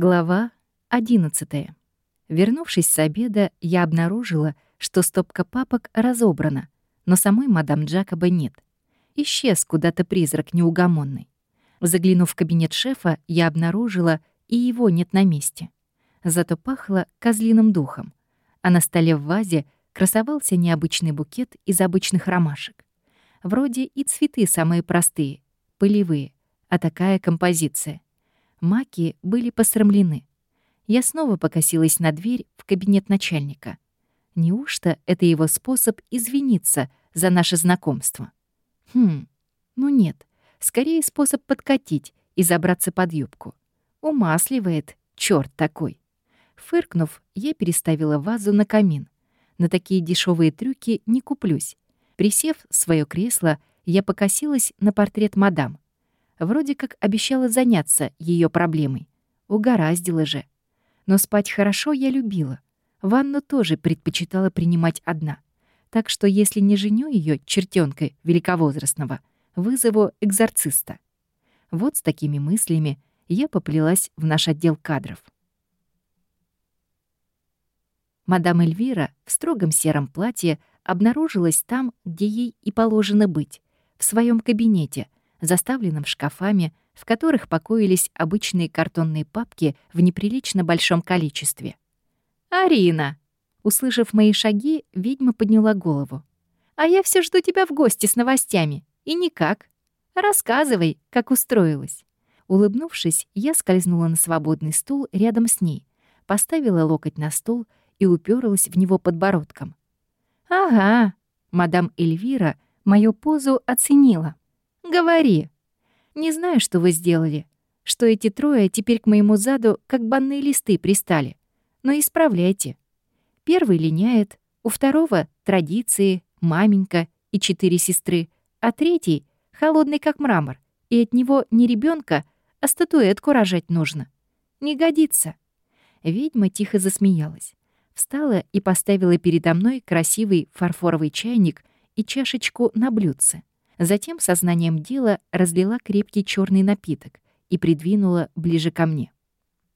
Глава 11. Вернувшись с обеда, я обнаружила, что стопка папок разобрана, но самой мадам Джакоба нет. Исчез куда-то призрак неугомонный. Заглянув в кабинет шефа, я обнаружила, и его нет на месте. Зато пахло козлиным духом, а на столе в вазе красовался необычный букет из обычных ромашек. Вроде и цветы самые простые, полевые, а такая композиция — Маки были посрамлены. Я снова покосилась на дверь в кабинет начальника. Неужто это его способ извиниться за наше знакомство? Хм, ну нет, скорее способ подкатить и забраться под юбку. Умасливает, черт такой. Фыркнув, я переставила вазу на камин. На такие дешевые трюки не куплюсь. Присев в свое кресло, я покосилась на портрет мадам. Вроде как обещала заняться ее проблемой. Угораздило же. Но спать хорошо я любила. Ванну тоже предпочитала принимать одна. Так что если не женю ее чертенкой великовозрастного, вызову экзорциста. Вот с такими мыслями я поплелась в наш отдел кадров. Мадам Эльвира в строгом сером платье обнаружилась там, где ей и положено быть, в своем кабинете — заставленном шкафами, в которых покоились обычные картонные папки в неприлично большом количестве. «Арина!» Услышав мои шаги, ведьма подняла голову. «А я все жду тебя в гости с новостями. И никак. Рассказывай, как устроилась». Улыбнувшись, я скользнула на свободный стул рядом с ней, поставила локоть на стол и уперлась в него подбородком. «Ага», — мадам Эльвира мою позу оценила. Говори. Не знаю, что вы сделали, что эти трое теперь к моему заду как банные листы пристали. Но исправляйте. Первый линяет, у второго — традиции, маменька и четыре сестры, а третий — холодный как мрамор, и от него не ребенка, а статуэтку рожать нужно. Не годится. Ведьма тихо засмеялась. Встала и поставила передо мной красивый фарфоровый чайник и чашечку на блюдце. Затем сознанием дела разлила крепкий черный напиток и придвинула ближе ко мне.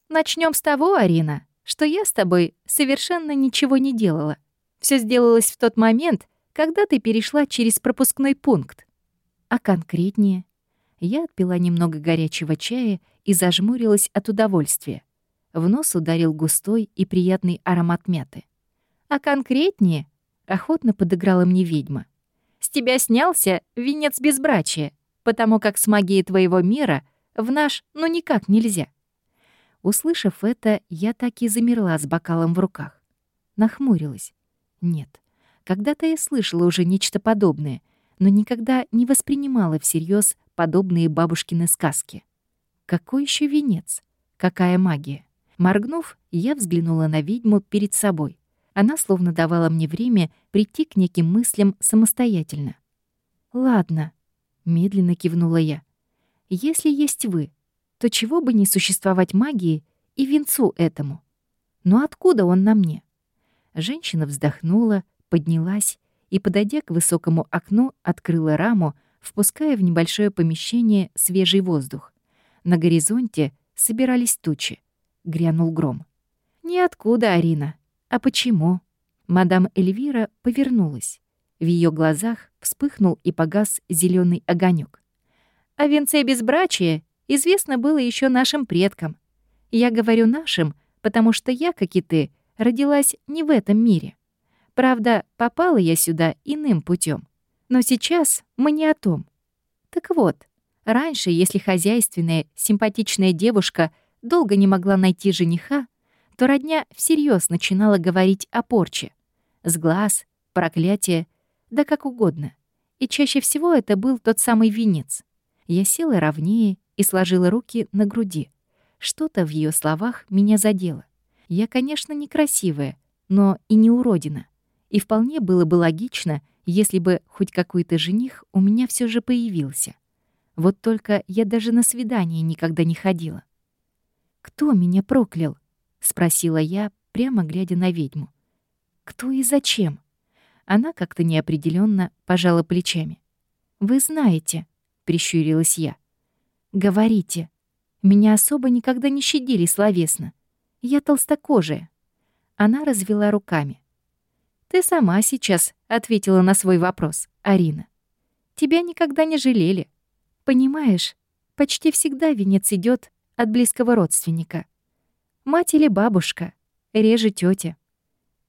Начнем с того, Арина, что я с тобой совершенно ничего не делала. Все сделалось в тот момент, когда ты перешла через пропускной пункт. А конкретнее? Я отпила немного горячего чая и зажмурилась от удовольствия. В нос ударил густой и приятный аромат мяты. А конкретнее охотно подыграла мне ведьма. Тебя снялся венец безбрачия, потому как с магией твоего мира в наш ну никак нельзя». Услышав это, я так и замерла с бокалом в руках. Нахмурилась. Нет, когда-то я слышала уже нечто подобное, но никогда не воспринимала всерьез подобные бабушкины сказки. Какой еще венец? Какая магия? Моргнув, я взглянула на ведьму перед собой. Она словно давала мне время прийти к неким мыслям самостоятельно. «Ладно», — медленно кивнула я. «Если есть вы, то чего бы не существовать магии и венцу этому? Но откуда он на мне?» Женщина вздохнула, поднялась и, подойдя к высокому окну, открыла раму, впуская в небольшое помещение свежий воздух. На горизонте собирались тучи. Грянул гром. «Ниоткуда, Арина. «А почему?» Мадам Эльвира повернулась. В ее глазах вспыхнул и погас зеленый огонек. «О венце безбрачия известно было еще нашим предкам. Я говорю «нашим», потому что я, как и ты, родилась не в этом мире. Правда, попала я сюда иным путем. Но сейчас мы не о том. Так вот, раньше, если хозяйственная, симпатичная девушка долго не могла найти жениха, то родня всерьез начинала говорить о порче. С глаз, проклятие, да как угодно. И чаще всего это был тот самый венец. Я села ровнее и сложила руки на груди. Что-то в ее словах меня задело. Я, конечно, некрасивая, но и не уродина. И вполне было бы логично, если бы хоть какой-то жених у меня все же появился. Вот только я даже на свидание никогда не ходила. Кто меня проклял? — спросила я, прямо глядя на ведьму. «Кто и зачем?» Она как-то неопределенно пожала плечами. «Вы знаете», — прищурилась я. «Говорите». Меня особо никогда не щадили словесно. Я толстокожая. Она развела руками. Ты сама сейчас ответила на свой вопрос, Арина. Тебя никогда не жалели. Понимаешь, почти всегда венец идет от близкого родственника. Мать или бабушка, реже тетя.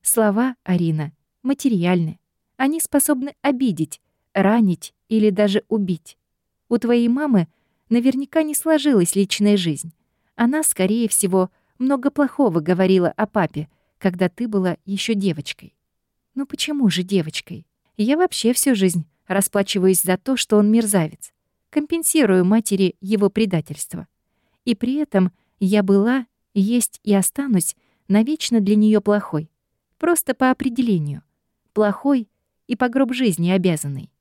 Слова, Арина, материальны. Они способны обидеть, ранить или даже убить. У твоей мамы наверняка не сложилась личная жизнь. Она, скорее всего, много плохого говорила о папе, когда ты была еще девочкой. Ну почему же девочкой? Я вообще всю жизнь расплачиваюсь за то, что он мерзавец. Компенсирую матери его предательство. И при этом я была, есть и останусь навечно для нее плохой. Просто по определению. Плохой и по гроб жизни обязанный.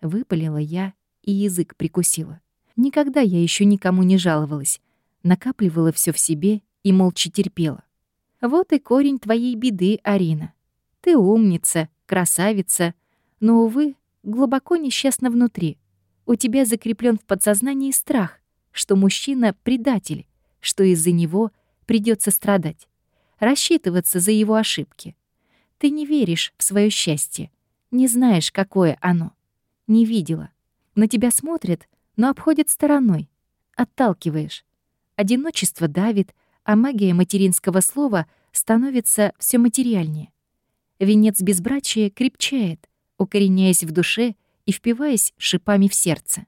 Выпалила я и язык прикусила. Никогда я еще никому не жаловалась. Накапливала все в себе и молча терпела. Вот и корень твоей беды, Арина. Ты умница, красавица, но, увы, глубоко несчастна внутри. У тебя закреплен в подсознании страх, что мужчина — предатель, что из-за него придется страдать, рассчитываться за его ошибки. Ты не веришь в свое счастье, не знаешь, какое оно. Не видела. На тебя смотрят, но обходят стороной. Отталкиваешь. Одиночество давит, а магия материнского слова становится все материальнее. Венец безбрачия крепчает, укореняясь в душе и впиваясь шипами в сердце.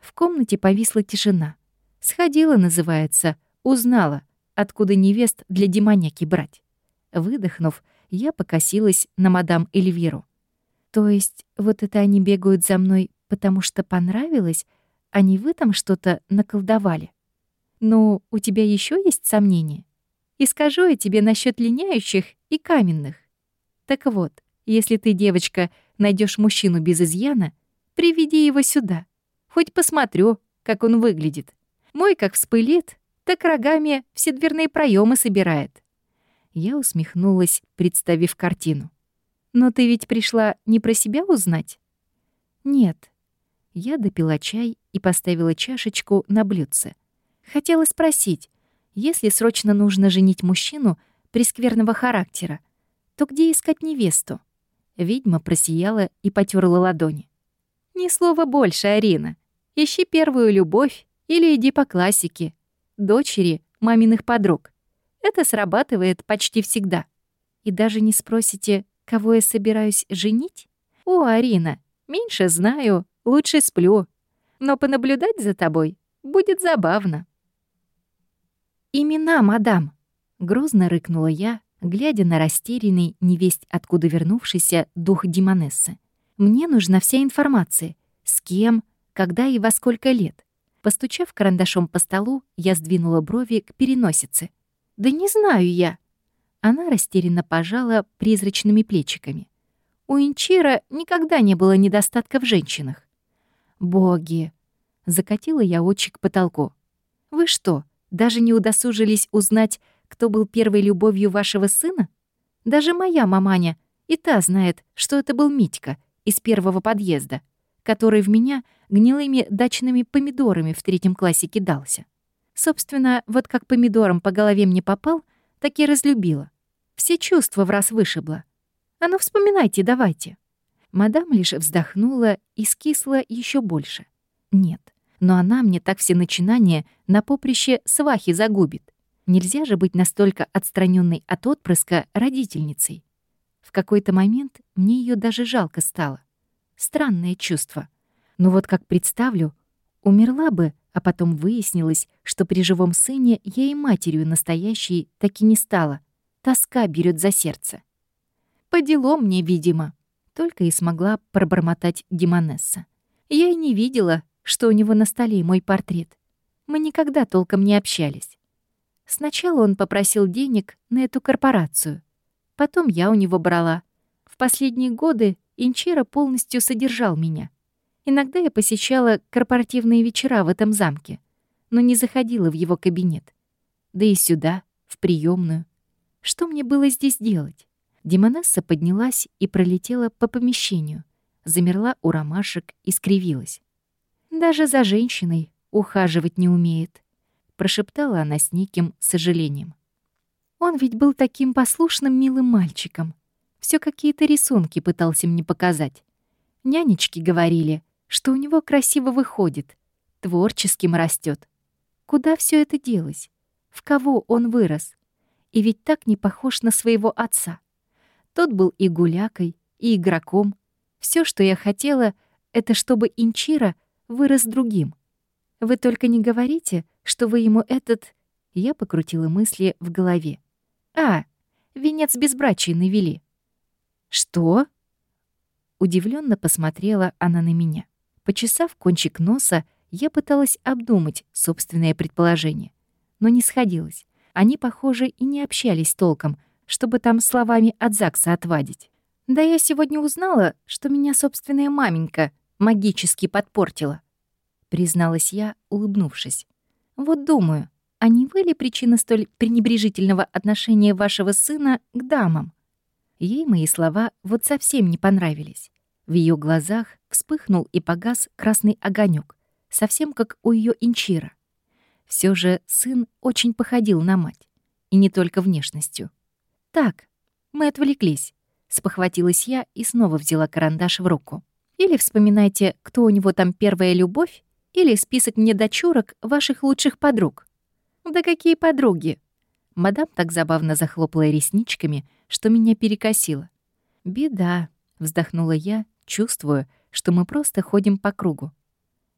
В комнате повисла тишина. Сходила, называется, узнала, откуда невест для демоняки брать. Выдохнув, я покосилась на мадам Эльвиру. То есть вот это они бегают за мной, потому что понравилось, не вы там что-то наколдовали? Ну, у тебя еще есть сомнения? И скажу я тебе насчет линяющих и каменных. Так вот, если ты, девочка, найдешь мужчину без изъяна, приведи его сюда. Хоть посмотрю, как он выглядит. Мой как вспылит, так рогами все дверные проемы собирает. Я усмехнулась, представив картину. Но ты ведь пришла не про себя узнать? Нет. Я допила чай и поставила чашечку на блюдце. Хотела спросить, если срочно нужно женить мужчину прескверного характера, то где искать невесту? Ведьма просияла и потерла ладони. «Ни слова больше, Арина. Ищи первую любовь или иди по классике. Дочери маминых подруг. Это срабатывает почти всегда. И даже не спросите, кого я собираюсь женить? О, Арина, меньше знаю, лучше сплю. Но понаблюдать за тобой будет забавно. «Имена, мадам!» — грозно рыкнула я, глядя на растерянный, невесть откуда вернувшийся дух Димонессы. «Мне нужна вся информация. С кем, когда и во сколько лет». Постучав карандашом по столу, я сдвинула брови к переносице. «Да не знаю я», она растерянно пожала призрачными плечиками. У Инчира никогда не было недостатка в женщинах. «Боги!» — закатила я очи к потолку. «Вы что, даже не удосужились узнать, кто был первой любовью вашего сына? Даже моя маманя и та знает, что это был Митька из первого подъезда, который в меня гнилыми дачными помидорами в третьем классе кидался. Собственно, вот как помидором по голове мне попал — так и разлюбила. Все чувства в раз вышибла. А ну вспоминайте, давайте. Мадам лишь вздохнула и скисла еще больше. Нет, но она мне так все начинания на поприще свахи загубит. Нельзя же быть настолько отстраненной от отпрыска родительницей. В какой-то момент мне ее даже жалко стало. Странное чувство. Но вот как представлю, умерла бы, а потом выяснилось, что при живом сыне я и матерью настоящей так и не стала. Тоска берет за сердце. По делам мне, видимо. Только и смогла пробормотать Димонесса. Я и не видела, что у него на столе мой портрет. Мы никогда толком не общались. Сначала он попросил денег на эту корпорацию. Потом я у него брала. В последние годы Инчира полностью содержал меня — Иногда я посещала корпоративные вечера в этом замке, но не заходила в его кабинет. Да и сюда, в приемную. Что мне было здесь делать? Демонесса поднялась и пролетела по помещению, замерла у ромашек и скривилась. Даже за женщиной ухаживать не умеет. прошептала она с неким сожалением. Он ведь был таким послушным милым мальчиком. Все какие-то рисунки пытался мне показать. Нянечки говорили, что у него красиво выходит, творческим растет. Куда все это делось? В кого он вырос? И ведь так не похож на своего отца. Тот был и гулякой, и игроком. Все, что я хотела, это чтобы Инчира вырос другим. Вы только не говорите, что вы ему этот... Я покрутила мысли в голове. А, венец безбрачия навели. Что? Удивленно посмотрела она на меня. Почесав кончик носа, я пыталась обдумать собственное предположение, но не сходилось. Они, похоже, и не общались толком, чтобы там словами от ЗАГСа отвадить. Да я сегодня узнала, что меня собственная маменька магически подпортила призналась я, улыбнувшись. Вот думаю, а не вы ли причина столь пренебрежительного отношения вашего сына к дамам? Ей мои слова вот совсем не понравились. В ее глазах вспыхнул и погас красный огонек, совсем как у ее инчира. Все же сын очень походил на мать, и не только внешностью. «Так, мы отвлеклись», — спохватилась я и снова взяла карандаш в руку. «Или вспоминайте, кто у него там первая любовь, или список мне дочурок ваших лучших подруг». «Да какие подруги?» Мадам так забавно захлопала ресничками, что меня перекосило. «Беда», — вздохнула я, чувствуя, что мы просто ходим по кругу.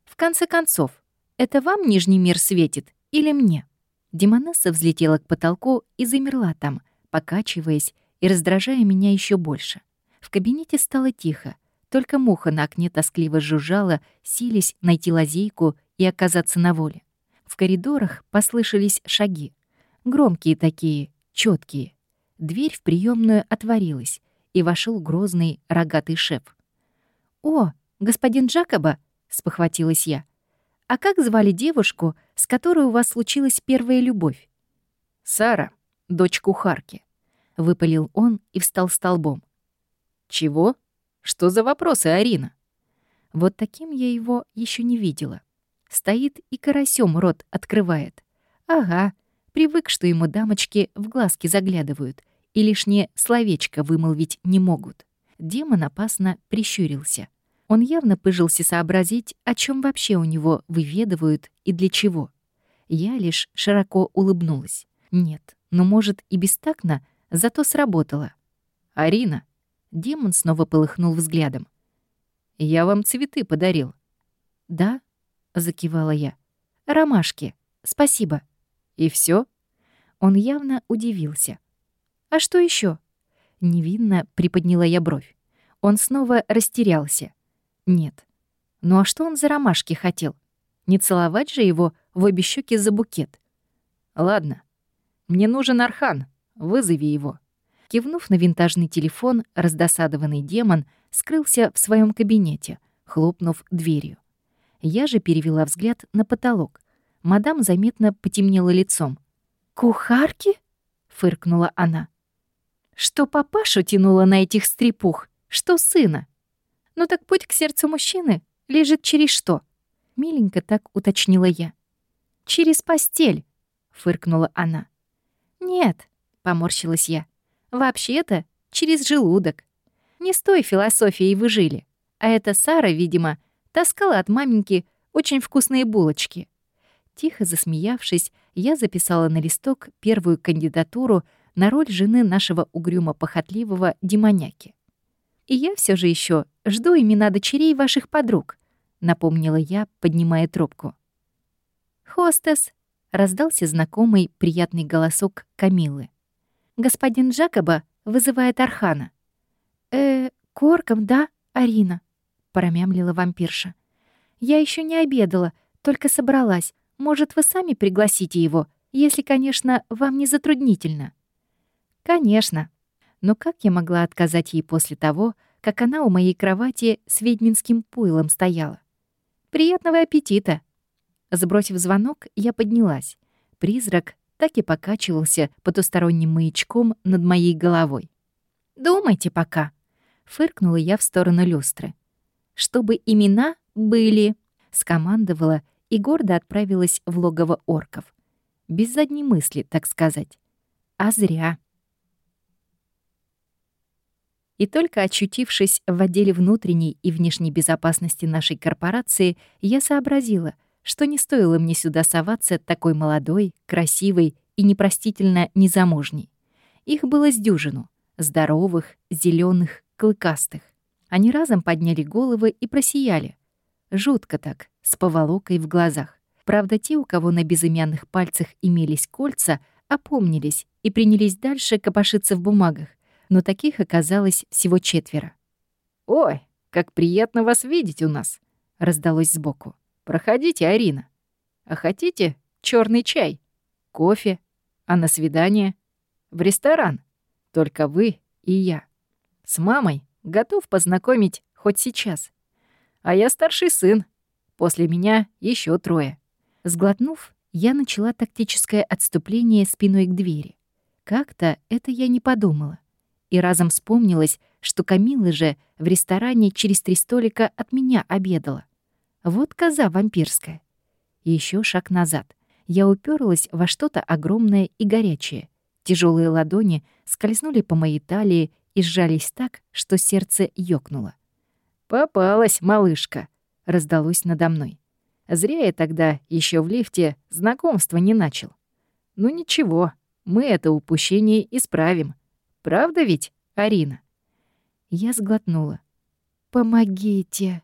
«В конце концов, это вам Нижний мир светит или мне?» Демонесса взлетела к потолку и замерла там, покачиваясь и раздражая меня еще больше. В кабинете стало тихо, только муха на окне тоскливо жужжала, сились найти лазейку и оказаться на воле. В коридорах послышались шаги. Громкие такие, четкие. Дверь в приемную отворилась, и вошел грозный рогатый шеф. «О, господин Джакоба!» — спохватилась я. «А как звали девушку, с которой у вас случилась первая любовь?» «Сара, дочь кухарки», — выпалил он и встал столбом. «Чего?» Что за вопросы, Арина? Вот таким я его еще не видела. Стоит и карасем рот открывает. Ага, привык, что ему дамочки в глазки заглядывают и лишнее словечко вымолвить не могут. Демон опасно прищурился. Он явно пыжился сообразить, о чем вообще у него выведывают и для чего. Я лишь широко улыбнулась. Нет, ну, может, и бестактно, зато сработало. «Арина, Демон снова полыхнул взглядом. «Я вам цветы подарил». «Да?» — закивала я. «Ромашки. Спасибо». «И все? Он явно удивился. «А что еще? Невинно приподняла я бровь. Он снова растерялся. «Нет. Ну а что он за ромашки хотел? Не целовать же его в обе щеки за букет?» «Ладно. Мне нужен Архан. Вызови его». Кивнув на винтажный телефон, раздосадованный демон скрылся в своем кабинете, хлопнув дверью. Я же перевела взгляд на потолок. Мадам заметно потемнела лицом. «Кухарки?» — фыркнула она. «Что папашу тянуло на этих стрепух? Что сына? Ну так путь к сердцу мужчины лежит через что?» Миленько так уточнила я. «Через постель», — фыркнула она. «Нет», — поморщилась я. Вообще-то, через желудок. Не с той философией вы жили. А эта Сара, видимо, таскала от маменьки очень вкусные булочки. Тихо засмеявшись, я записала на листок первую кандидатуру на роль жены нашего угрюмо-похотливого демоняки. «И я все же еще жду имена дочерей ваших подруг», — напомнила я, поднимая трубку. «Хостес», — раздался знакомый приятный голосок Камилы. Господин Джакоба вызывает Архана. «Э, корком, да, Арина?» — промямлила вампирша. «Я еще не обедала, только собралась. Может, вы сами пригласите его, если, конечно, вам не затруднительно?» «Конечно. Но как я могла отказать ей после того, как она у моей кровати с ведьминским пуйлом стояла? Приятного аппетита!» Сбросив звонок, я поднялась. Призрак так и покачивался потусторонним маячком над моей головой. «Думайте пока», — фыркнула я в сторону люстры. «Чтобы имена были», — скомандовала и гордо отправилась в логово орков. без задней мысли, так сказать. А зря. И только очутившись в отделе внутренней и внешней безопасности нашей корпорации, я сообразила, что не стоило мне сюда соваться такой молодой, красивой и непростительно незамужней. Их было с дюжину — здоровых, зеленых, клыкастых. Они разом подняли головы и просияли. Жутко так, с поволокой в глазах. Правда, те, у кого на безымянных пальцах имелись кольца, опомнились и принялись дальше копошиться в бумагах, но таких оказалось всего четверо. «Ой, как приятно вас видеть у нас!» — раздалось сбоку. «Проходите, Арина. А хотите черный чай, кофе, а на свидание? В ресторан. Только вы и я. С мамой готов познакомить хоть сейчас. А я старший сын. После меня еще трое». Сглотнув, я начала тактическое отступление спиной к двери. Как-то это я не подумала. И разом вспомнилось, что Камила же в ресторане через три столика от меня обедала. Вот коза вампирская. Еще шаг назад. Я уперлась во что-то огромное и горячее. Тяжелые ладони скользнули по моей талии и сжались так, что сердце ёкнуло. «Попалась, малышка!» — раздалось надо мной. Зря я тогда еще в лифте знакомства не начал. Ну ничего, мы это упущение исправим. Правда ведь, Арина? Я сглотнула. «Помогите!»